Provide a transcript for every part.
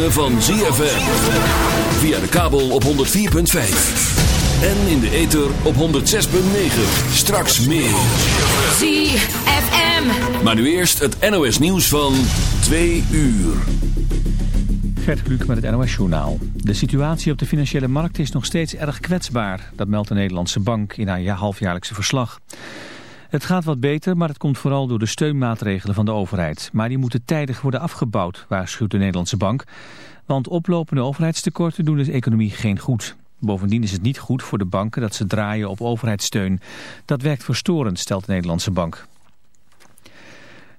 ritme van ZFM. Via de kabel op 104.5. En in de ether op 106.9. Straks meer. ZFM. Maar nu eerst het NOS nieuws van 2 uur. Gert Kluk met het NOS Journaal. De situatie op de financiële markt is nog steeds erg kwetsbaar. Dat meldt de Nederlandse Bank in haar halfjaarlijkse verslag. Het gaat wat beter, maar het komt vooral door de steunmaatregelen van de overheid. Maar die moeten tijdig worden afgebouwd, waarschuwt de Nederlandse Bank. Want oplopende overheidstekorten doen de economie geen goed. Bovendien is het niet goed voor de banken dat ze draaien op overheidssteun. Dat werkt verstorend, stelt de Nederlandse Bank.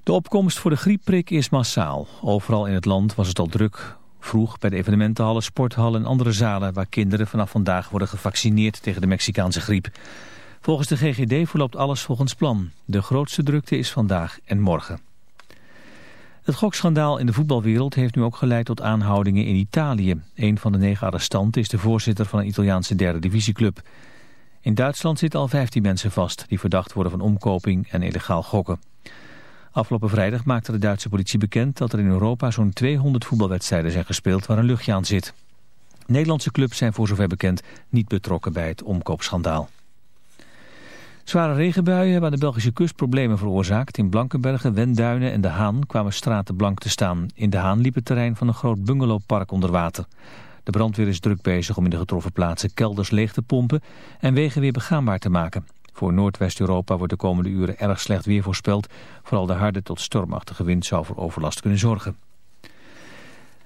De opkomst voor de griepprik is massaal. Overal in het land was het al druk. Vroeg bij de evenementenhallen, sporthallen en andere zalen... waar kinderen vanaf vandaag worden gevaccineerd tegen de Mexicaanse griep. Volgens de GGD verloopt alles volgens plan. De grootste drukte is vandaag en morgen. Het gokschandaal in de voetbalwereld heeft nu ook geleid tot aanhoudingen in Italië. Een van de negen arrestanten is de voorzitter van een Italiaanse derde divisieclub. In Duitsland zitten al 15 mensen vast die verdacht worden van omkoping en illegaal gokken. Afgelopen vrijdag maakte de Duitse politie bekend dat er in Europa zo'n 200 voetbalwedstrijden zijn gespeeld waar een luchtje aan zit. Nederlandse clubs zijn voor zover bekend niet betrokken bij het omkoopschandaal. Zware regenbuien hebben aan de Belgische kust problemen veroorzaakt. In Blankenbergen, Wenduinen en De Haan kwamen straten blank te staan. In De Haan liep het terrein van een groot bungalowpark onder water. De brandweer is druk bezig om in de getroffen plaatsen kelders leeg te pompen en wegen weer begaanbaar te maken. Voor Noordwest-Europa wordt de komende uren erg slecht weer voorspeld. Vooral de harde tot stormachtige wind zou voor overlast kunnen zorgen.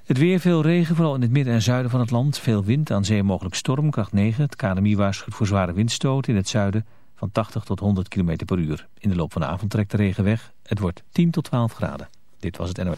Het weer, veel regen, vooral in het midden en zuiden van het land. Veel wind, aan zee mogelijk storm, kracht 9. Het KNMI waarschuwt voor zware windstoten in het zuiden van 80 tot 100 km per uur. In de loop van de avond trekt de regen weg. Het wordt 10 tot 12 graden. Dit was het NOS.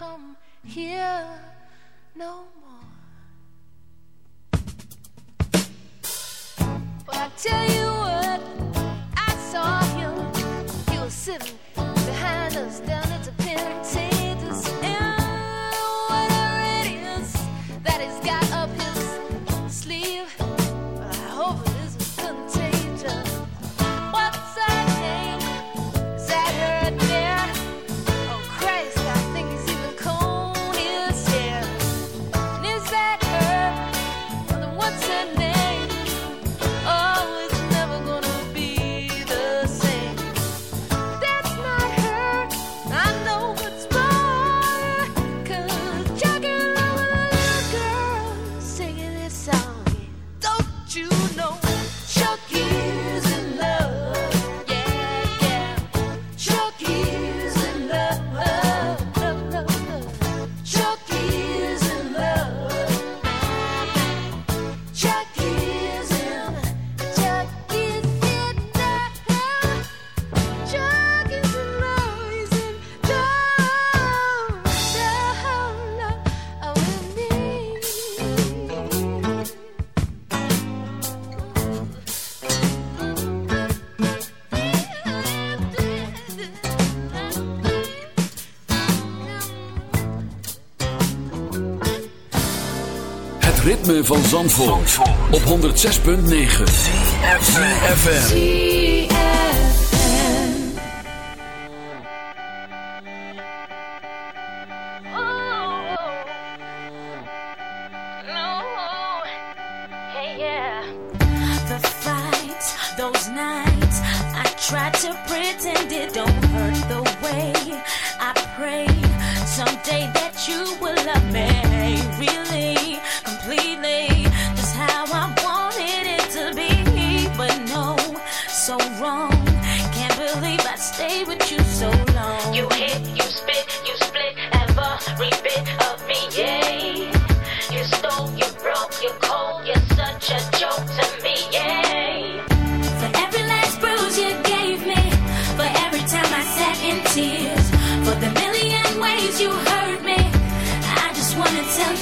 come here no more. But I tell you what, I saw him. He was sitting. van Zandvoort, op 106.9 CFFM Those nights the way I pray. Someday that you will love me.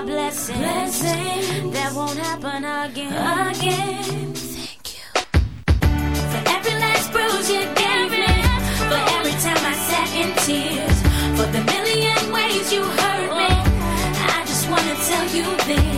my blessings. blessings. That won't happen again. Again. Thank you. For every last bruise you gave me. For every time I sat in tears. For the million ways you hurt me. I just wanna tell you this.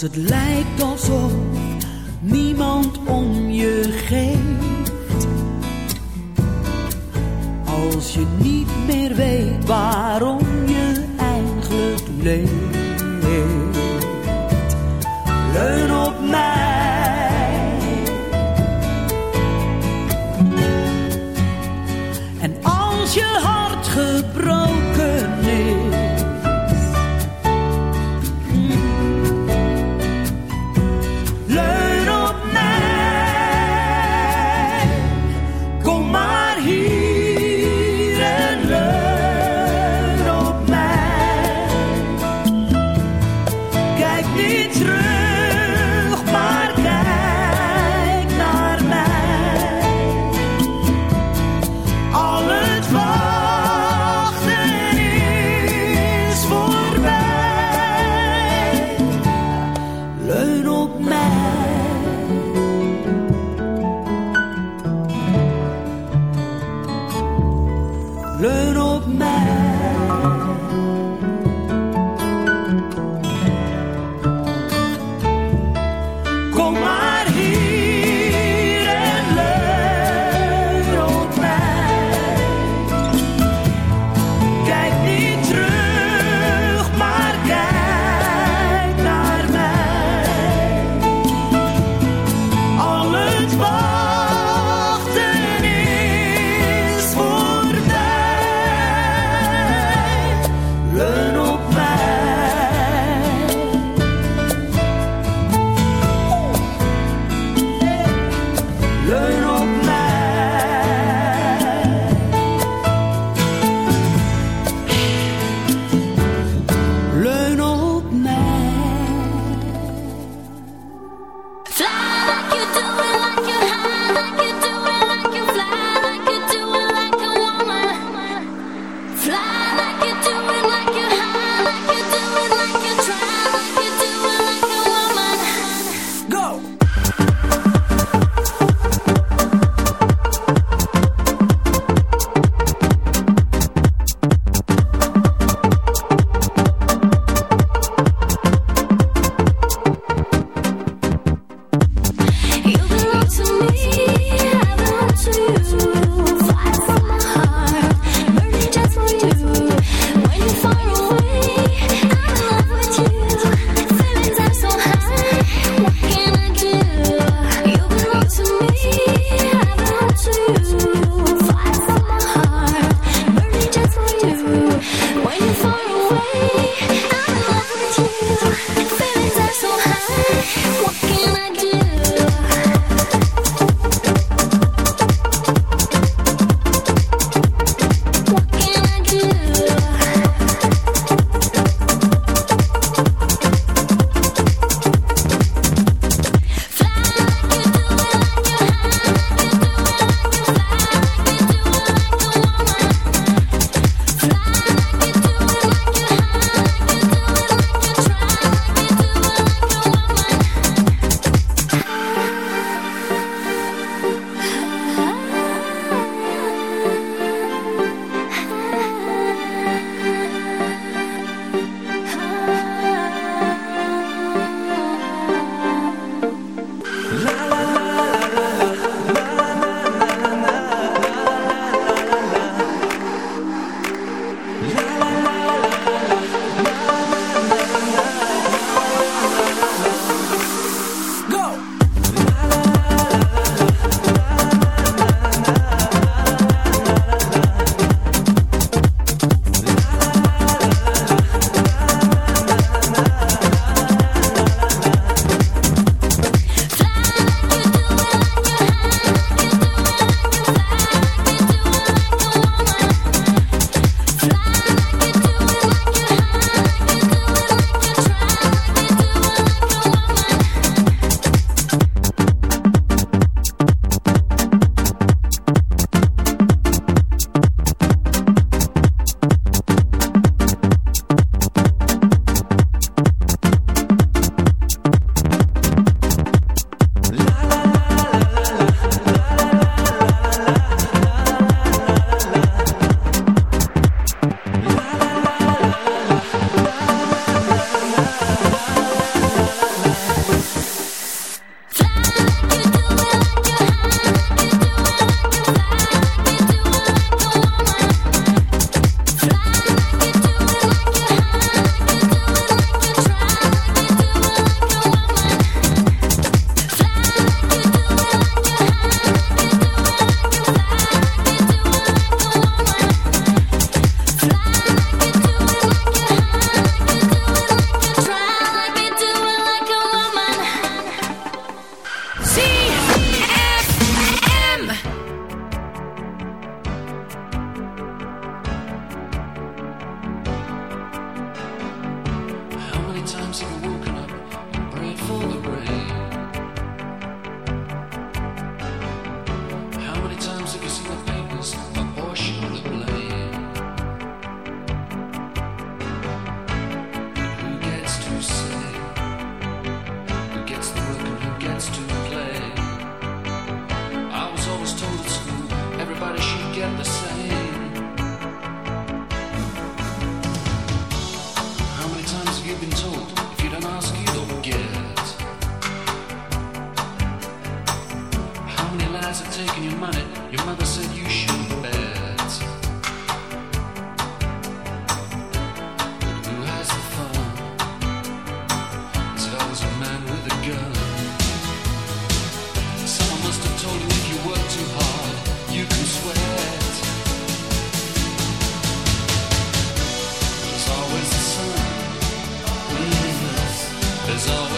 het lijkt alsof is all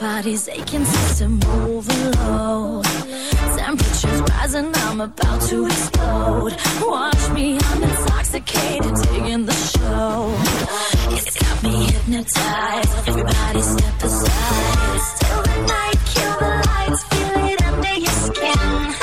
body's aching, system overload. Temperatures rising, I'm about to explode. Watch me, I'm intoxicated, digging the show. It's got me hypnotized. Everybody step aside. Still the night, kill the lights, feel it under your skin.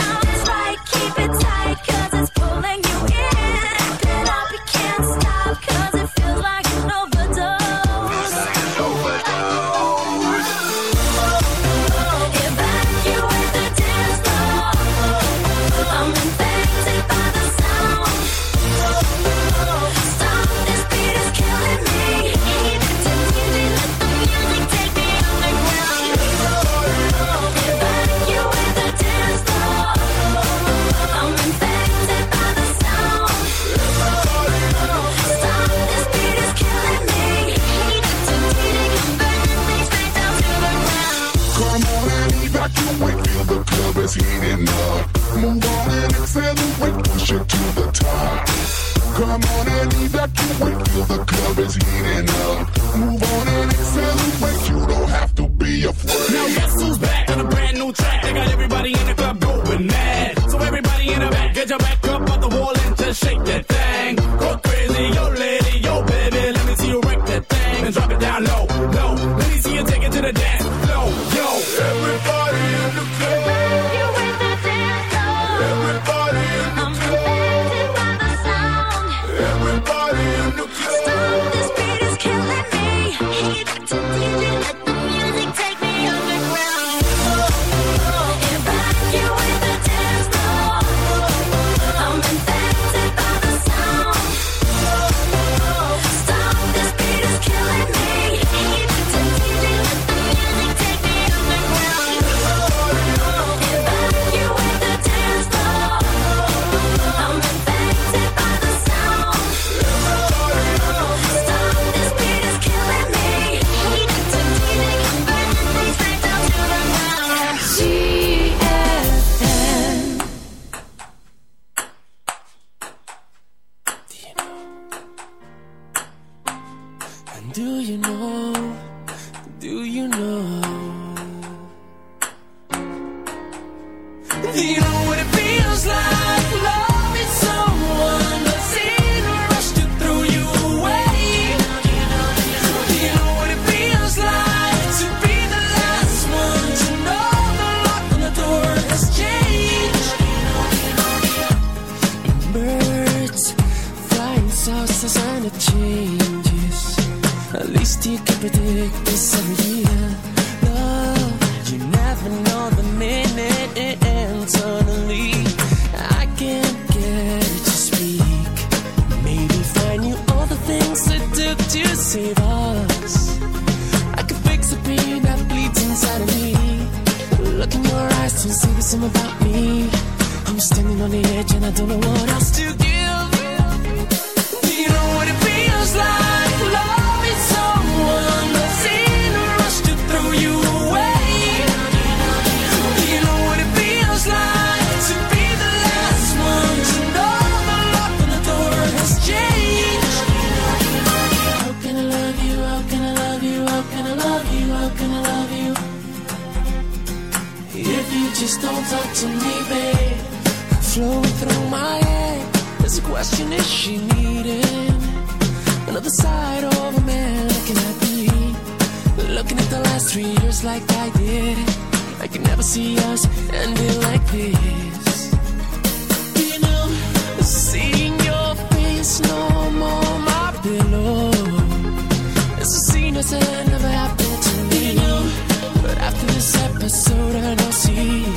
I'm on any that you will feel the club is heating up. Move Just don't talk to me, babe. Flowing through my head. There's a question, is she needing another side of a man looking at me? Looking at the last three years like I did. I can never see us ending like this. You know, seeing your face no more my pillow. It's a scene that never happened to me. You know, but after this episode, I don't see.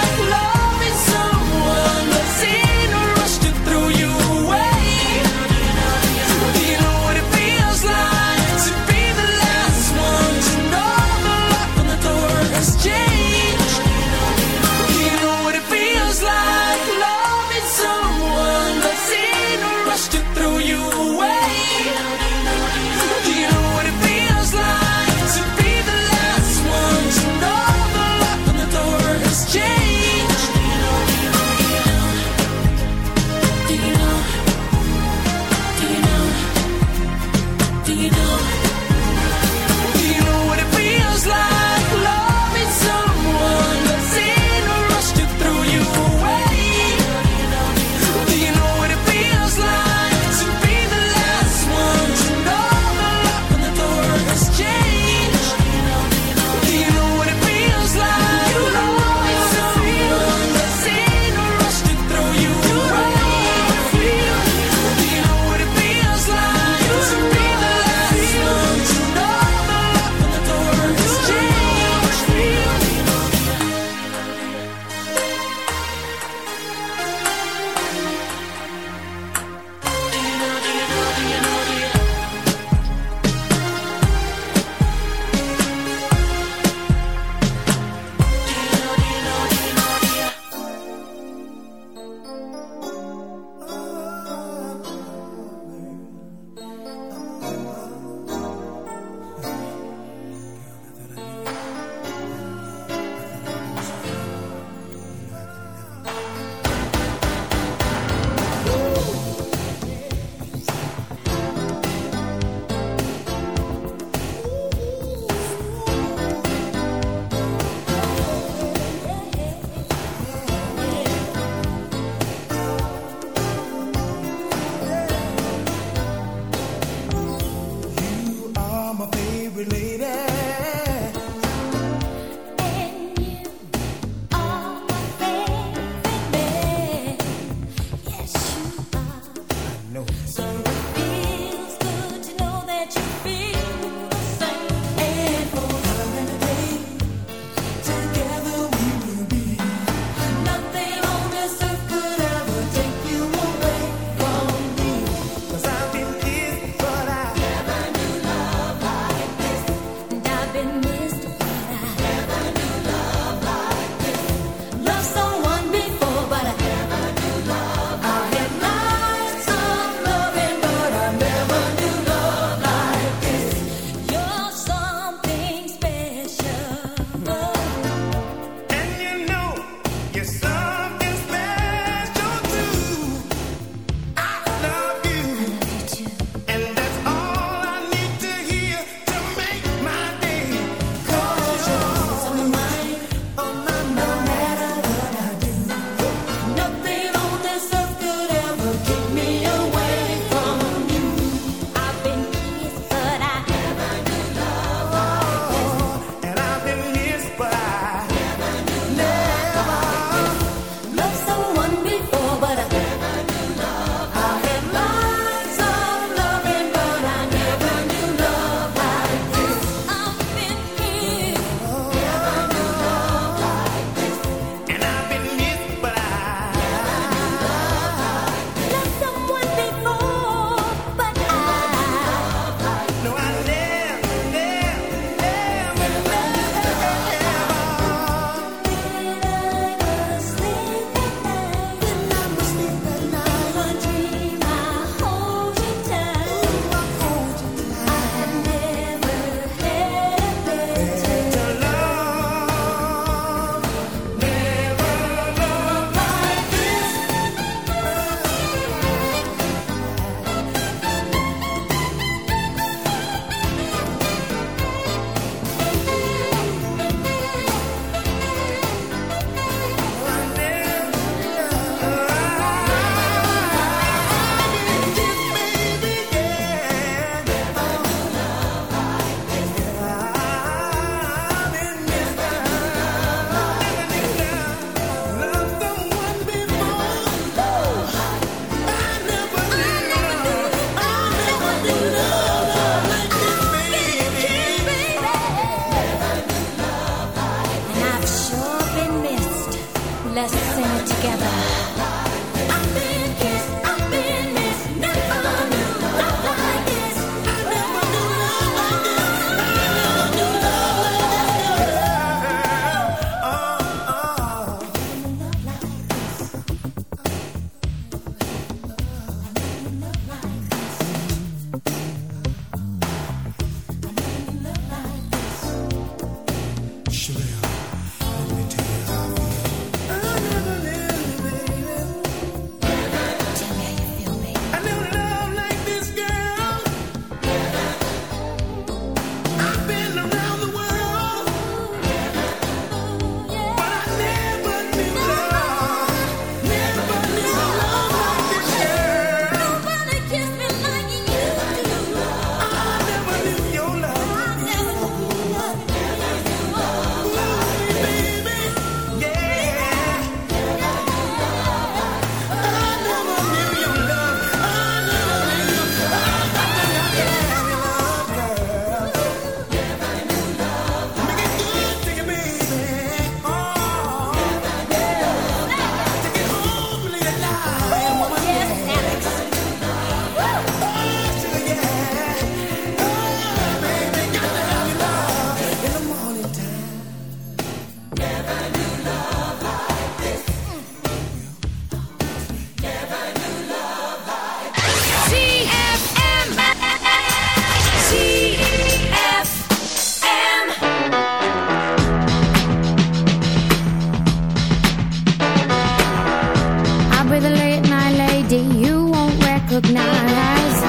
recognize.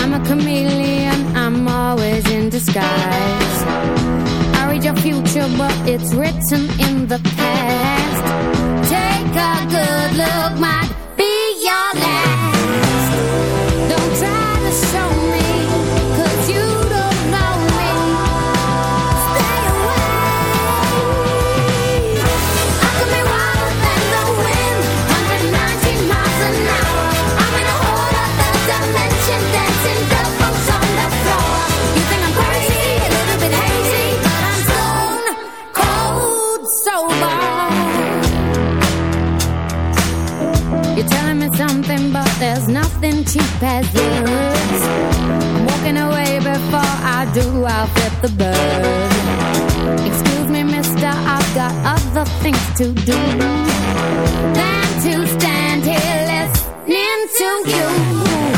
I'm a chameleon, I'm always in disguise. I read your future but it's written in the past. Take a good look, might be your last cheap as Walking away before I do I'll flip the bird. Excuse me mister I've got other things to do Than to stand here listening to you.